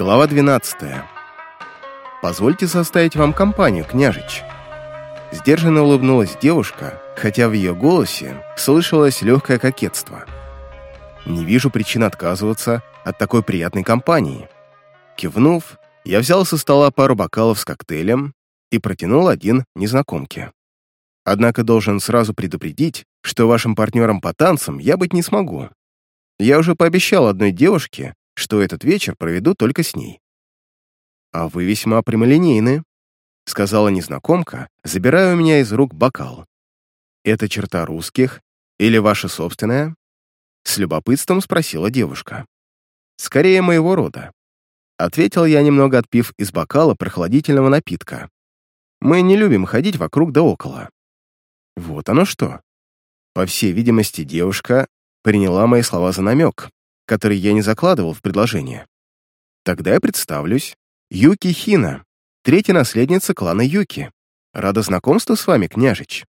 Глава 12. «Позвольте составить вам компанию, княжич». Сдержанно улыбнулась девушка, хотя в ее голосе слышалось легкое кокетство. «Не вижу причин отказываться от такой приятной компании». Кивнув, я взял со стола пару бокалов с коктейлем и протянул один незнакомке. Однако должен сразу предупредить, что вашим партнером по танцам я быть не смогу. Я уже пообещал одной девушке, что этот вечер проведу только с ней. «А вы весьма прямолинейны», — сказала незнакомка, забирая у меня из рук бокал. «Это черта русских или ваша собственная?» С любопытством спросила девушка. «Скорее моего рода», — ответил я, немного отпив из бокала прохладительного напитка. «Мы не любим ходить вокруг да около». Вот оно что. По всей видимости, девушка приняла мои слова за намек, который я не закладывал в предложение. Тогда я представлюсь. Юки Хина, третья наследница клана Юки. Рада знакомству с вами, княжич.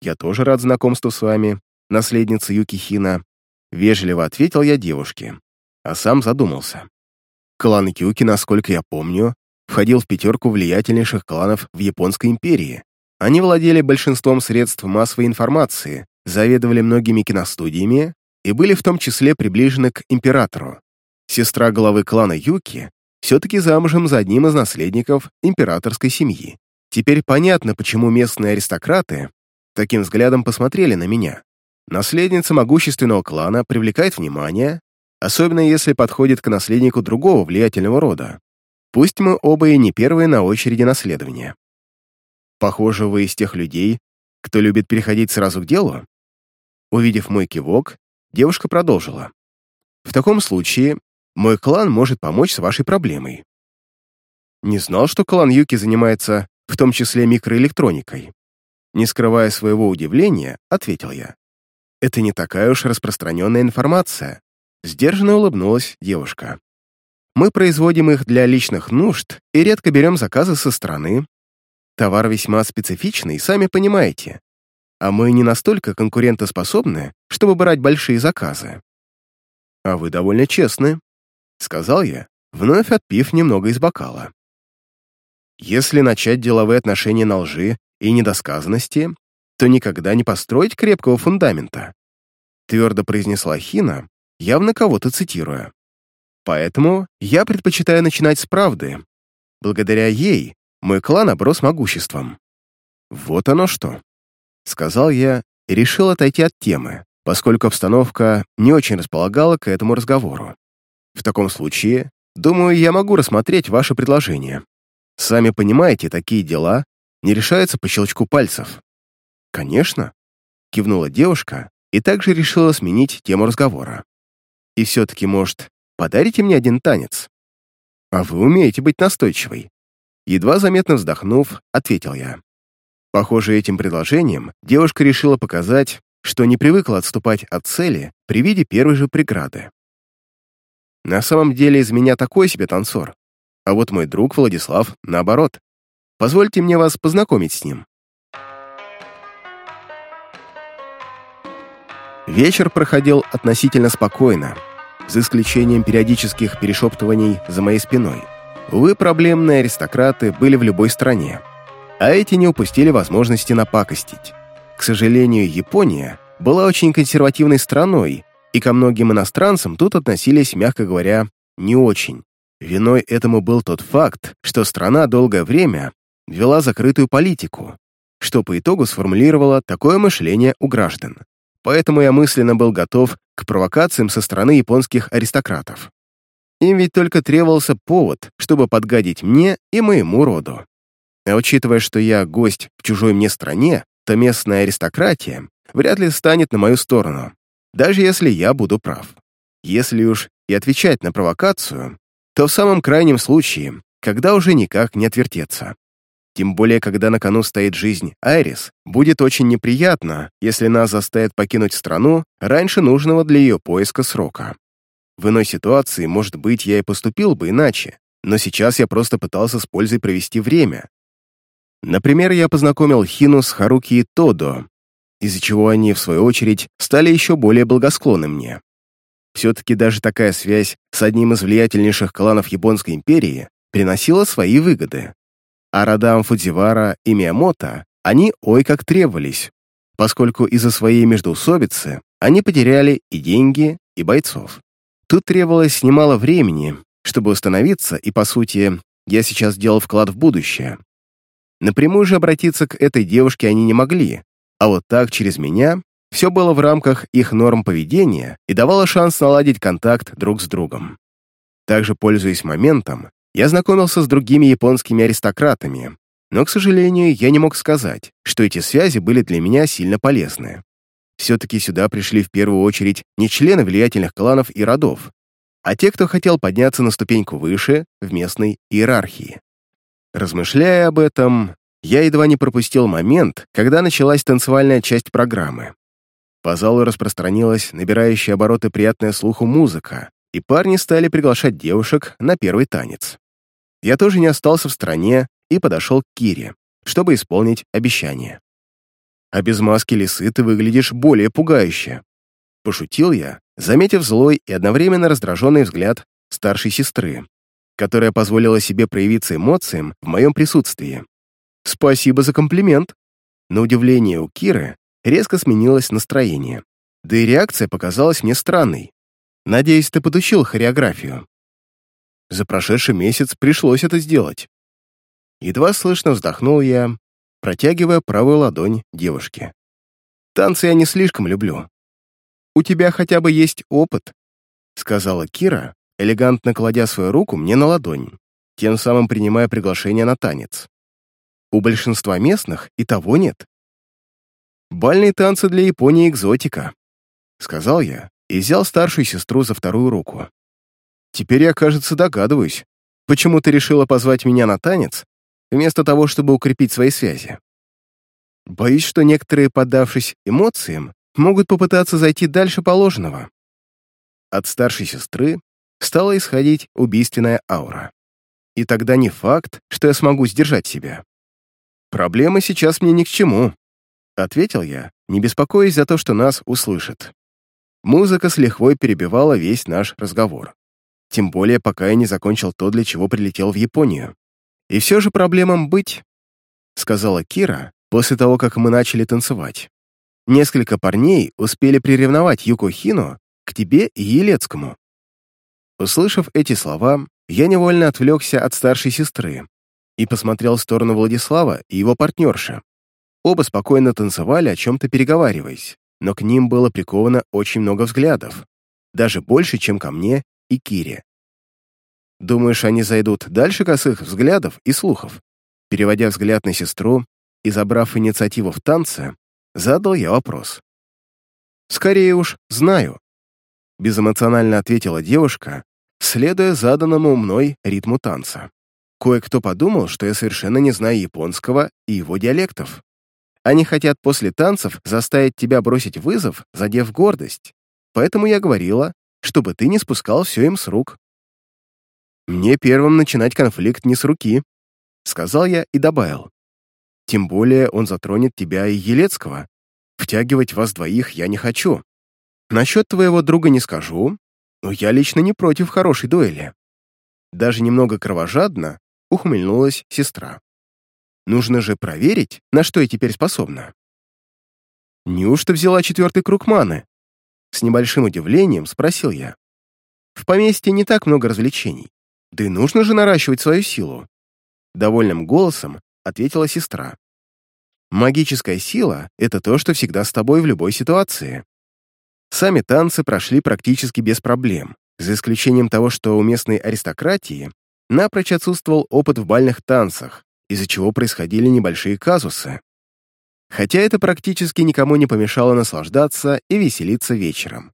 Я тоже рад знакомству с вами, наследница Юки Хина. Вежливо ответил я девушке, а сам задумался. Клан Юки, насколько я помню, входил в пятерку влиятельнейших кланов в Японской империи. Они владели большинством средств массовой информации, заведовали многими киностудиями и были в том числе приближены к императору. Сестра главы клана Юки все-таки замужем за одним из наследников императорской семьи. Теперь понятно, почему местные аристократы таким взглядом посмотрели на меня. Наследница могущественного клана привлекает внимание, особенно если подходит к наследнику другого влиятельного рода. Пусть мы оба и не первые на очереди наследования. Похоже, вы из тех людей, кто любит переходить сразу к делу? Увидев мой кивок, Девушка продолжила. «В таком случае мой клан может помочь с вашей проблемой». Не знал, что клан Юки занимается в том числе микроэлектроникой. Не скрывая своего удивления, ответил я. «Это не такая уж распространенная информация», сдержанно улыбнулась девушка. «Мы производим их для личных нужд и редко берем заказы со стороны. Товар весьма специфичный, сами понимаете а мы не настолько конкурентоспособны, чтобы брать большие заказы. А вы довольно честны, сказал я, вновь отпив немного из бокала. Если начать деловые отношения на лжи и недосказанности, то никогда не построить крепкого фундамента, твердо произнесла Хина, явно кого-то цитируя. Поэтому я предпочитаю начинать с правды. Благодаря ей мой клан оброс могуществом. Вот оно что. — сказал я и решил отойти от темы, поскольку обстановка не очень располагала к этому разговору. В таком случае, думаю, я могу рассмотреть ваше предложение. Сами понимаете, такие дела не решаются по щелчку пальцев. «Конечно», — кивнула девушка и также решила сменить тему разговора. «И все-таки, может, подарите мне один танец?» «А вы умеете быть настойчивой». Едва заметно вздохнув, ответил я. Похоже, этим предложением девушка решила показать, что не привыкла отступать от цели при виде первой же преграды. На самом деле из меня такой себе танцор, а вот мой друг Владислав наоборот. Позвольте мне вас познакомить с ним. Вечер проходил относительно спокойно, за исключением периодических перешептываний за моей спиной. Увы, проблемные аристократы были в любой стране а эти не упустили возможности напакостить. К сожалению, Япония была очень консервативной страной, и ко многим иностранцам тут относились, мягко говоря, не очень. Виной этому был тот факт, что страна долгое время вела закрытую политику, что по итогу сформулировало такое мышление у граждан. Поэтому я мысленно был готов к провокациям со стороны японских аристократов. Им ведь только требовался повод, чтобы подгадить мне и моему роду. А учитывая, что я гость в чужой мне стране, то местная аристократия вряд ли станет на мою сторону, даже если я буду прав. Если уж и отвечать на провокацию, то в самом крайнем случае, когда уже никак не отвертеться. Тем более, когда на кону стоит жизнь Айрис, будет очень неприятно, если нас заставят покинуть страну раньше нужного для ее поиска срока. В иной ситуации, может быть, я и поступил бы иначе, но сейчас я просто пытался с пользой провести время, Например, я познакомил Хину с Харуки и Тодо, из-за чего они, в свою очередь, стали еще более благосклонны мне. Все-таки даже такая связь с одним из влиятельнейших кланов Японской империи приносила свои выгоды. А родам Фудзивара и Миямото они ой как требовались, поскольку из-за своей междоусобицы они потеряли и деньги, и бойцов. Тут требовалось немало времени, чтобы установиться, и, по сути, я сейчас делал вклад в будущее. Напрямую же обратиться к этой девушке они не могли, а вот так, через меня, все было в рамках их норм поведения и давало шанс наладить контакт друг с другом. Также, пользуясь моментом, я знакомился с другими японскими аристократами, но, к сожалению, я не мог сказать, что эти связи были для меня сильно полезны. Все-таки сюда пришли в первую очередь не члены влиятельных кланов и родов, а те, кто хотел подняться на ступеньку выше в местной иерархии. Размышляя об этом, я едва не пропустил момент, когда началась танцевальная часть программы. По залу распространилась набирающая обороты приятная слуху музыка, и парни стали приглашать девушек на первый танец. Я тоже не остался в стороне и подошел к Кире, чтобы исполнить обещание. «А без маски лисы ты выглядишь более пугающе», — пошутил я, заметив злой и одновременно раздраженный взгляд старшей сестры, которая позволила себе проявиться эмоциям в моем присутствии. «Спасибо за комплимент». На удивление у Киры резко сменилось настроение. Да и реакция показалась мне странной. Надеюсь, ты подучил хореографию. За прошедший месяц пришлось это сделать. Едва слышно вздохнул я, протягивая правую ладонь девушке. Танцы я не слишком люблю. У тебя хотя бы есть опыт, сказала Кира, элегантно кладя свою руку мне на ладонь, тем самым принимая приглашение на танец. У большинства местных и того нет. «Бальные танцы для Японии экзотика», — сказал я и взял старшую сестру за вторую руку. «Теперь я, кажется, догадываюсь, почему ты решила позвать меня на танец, вместо того, чтобы укрепить свои связи. Боюсь, что некоторые, поддавшись эмоциям, могут попытаться зайти дальше положенного». От старшей сестры стала исходить убийственная аура. И тогда не факт, что я смогу сдержать себя. Проблемы сейчас мне ни к чему. — ответил я, не беспокоясь за то, что нас услышат. Музыка с лихвой перебивала весь наш разговор. Тем более, пока я не закончил то, для чего прилетел в Японию. «И все же проблемам быть», — сказала Кира после того, как мы начали танцевать. «Несколько парней успели приревновать Юко Хину к тебе и Елецкому». Услышав эти слова, я невольно отвлекся от старшей сестры и посмотрел в сторону Владислава и его партнерши. Оба спокойно танцевали, о чем-то переговариваясь, но к ним было приковано очень много взглядов, даже больше, чем ко мне и Кире. «Думаешь, они зайдут дальше косых взглядов и слухов?» Переводя взгляд на сестру и забрав инициативу в танце, задал я вопрос. «Скорее уж, знаю», — безэмоционально ответила девушка, следуя заданному мной ритму танца. Кое-кто подумал, что я совершенно не знаю японского и его диалектов. Они хотят после танцев заставить тебя бросить вызов, задев гордость. Поэтому я говорила, чтобы ты не спускал все им с рук. Мне первым начинать конфликт не с руки, сказал я и добавил. Тем более он затронет тебя и Елецкого. Втягивать вас двоих я не хочу. Насчет твоего друга не скажу, но я лично не против хорошей дуэли. Даже немного кровожадно ухмыльнулась сестра. Нужно же проверить, на что я теперь способна. Неужто взяла четвертый круг маны? С небольшим удивлением спросил я. В поместье не так много развлечений. Да и нужно же наращивать свою силу. Довольным голосом ответила сестра. Магическая сила — это то, что всегда с тобой в любой ситуации. Сами танцы прошли практически без проблем, за исключением того, что у местной аристократии напрочь отсутствовал опыт в бальных танцах, из-за чего происходили небольшие казусы. Хотя это практически никому не помешало наслаждаться и веселиться вечером.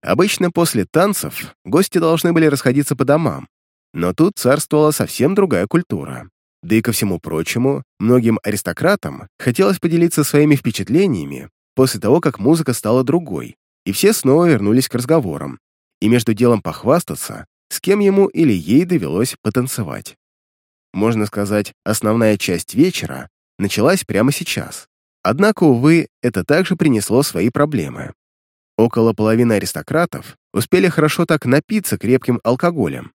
Обычно после танцев гости должны были расходиться по домам, но тут царствовала совсем другая культура. Да и ко всему прочему, многим аристократам хотелось поделиться своими впечатлениями после того, как музыка стала другой, и все снова вернулись к разговорам, и между делом похвастаться, с кем ему или ей довелось потанцевать. Можно сказать, основная часть вечера началась прямо сейчас. Однако, увы, это также принесло свои проблемы. Около половины аристократов успели хорошо так напиться крепким алкоголем.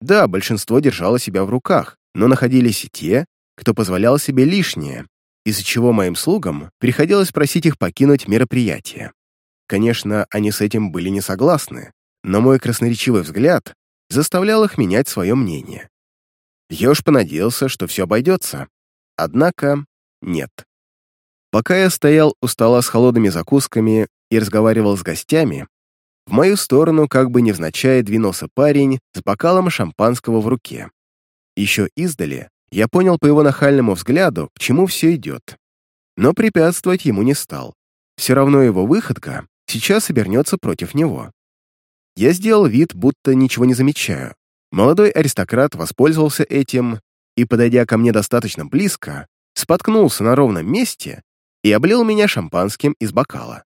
Да, большинство держало себя в руках, но находились и те, кто позволял себе лишнее, из-за чего моим слугам приходилось просить их покинуть мероприятие. Конечно, они с этим были не согласны, но мой красноречивый взгляд заставлял их менять свое мнение. Я уж понадеялся, что все обойдется. Однако нет. Пока я стоял у стола с холодными закусками и разговаривал с гостями, в мою сторону как бы невзначай двинулся парень с бокалом шампанского в руке. Еще издали я понял по его нахальному взгляду, к чему все идет. Но препятствовать ему не стал. Все равно его выходка сейчас обернется против него. Я сделал вид, будто ничего не замечаю. Молодой аристократ воспользовался этим и, подойдя ко мне достаточно близко, споткнулся на ровном месте и облил меня шампанским из бокала.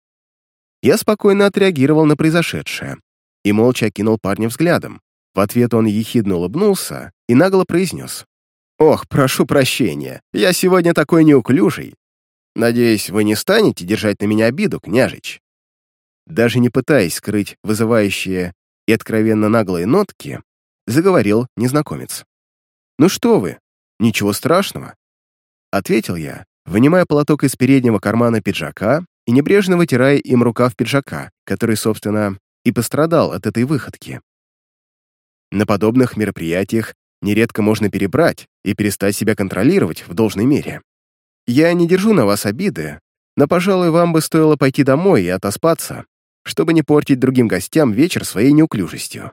Я спокойно отреагировал на произошедшее и молча окинул парня взглядом. В ответ он ехидно улыбнулся и нагло произнес. «Ох, прошу прощения, я сегодня такой неуклюжий. Надеюсь, вы не станете держать на меня обиду, княжич?» Даже не пытаясь скрыть вызывающие и откровенно наглые нотки, заговорил незнакомец. «Ну что вы, ничего страшного», — ответил я, вынимая платок из переднего кармана пиджака и небрежно вытирая им рукав пиджака, который, собственно, и пострадал от этой выходки. На подобных мероприятиях нередко можно перебрать и перестать себя контролировать в должной мере. Я не держу на вас обиды, но, пожалуй, вам бы стоило пойти домой и отоспаться, чтобы не портить другим гостям вечер своей неуклюжестью.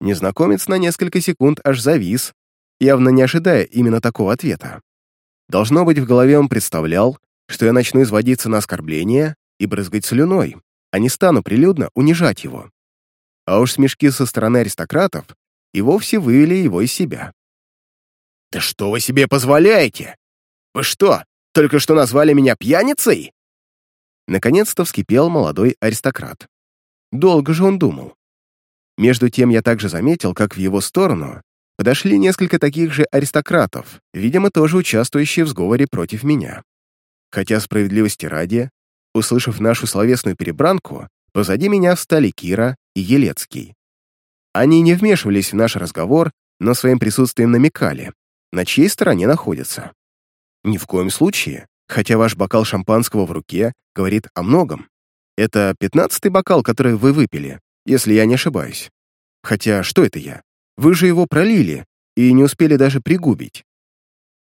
Незнакомец на несколько секунд аж завис, явно не ожидая именно такого ответа. Должно быть, в голове он представлял, что я начну изводиться на оскорбление и брызгать слюной, а не стану прилюдно унижать его. А уж смешки со стороны аристократов и вовсе вывели его из себя. «Да что вы себе позволяете? Вы что, только что назвали меня пьяницей?» Наконец-то вскипел молодой аристократ. Долго же он думал. Между тем я также заметил, как в его сторону подошли несколько таких же аристократов, видимо, тоже участвующие в сговоре против меня. Хотя справедливости ради, услышав нашу словесную перебранку, позади меня встали Кира и Елецкий. Они не вмешивались в наш разговор, но своим присутствием намекали, на чьей стороне находятся. Ни в коем случае, хотя ваш бокал шампанского в руке говорит о многом. Это пятнадцатый бокал, который вы выпили, если я не ошибаюсь. Хотя что это я? Вы же его пролили и не успели даже пригубить.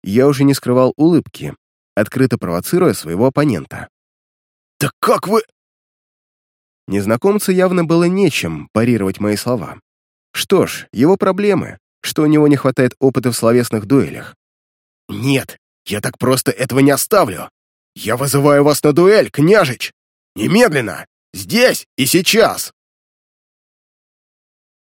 Я уже не скрывал улыбки, открыто провоцируя своего оппонента. «Да как вы...» Незнакомцу явно было нечем парировать мои слова. Что ж, его проблемы, что у него не хватает опыта в словесных дуэлях. «Нет, я так просто этого не оставлю! Я вызываю вас на дуэль, княжич! Немедленно! Здесь и сейчас!»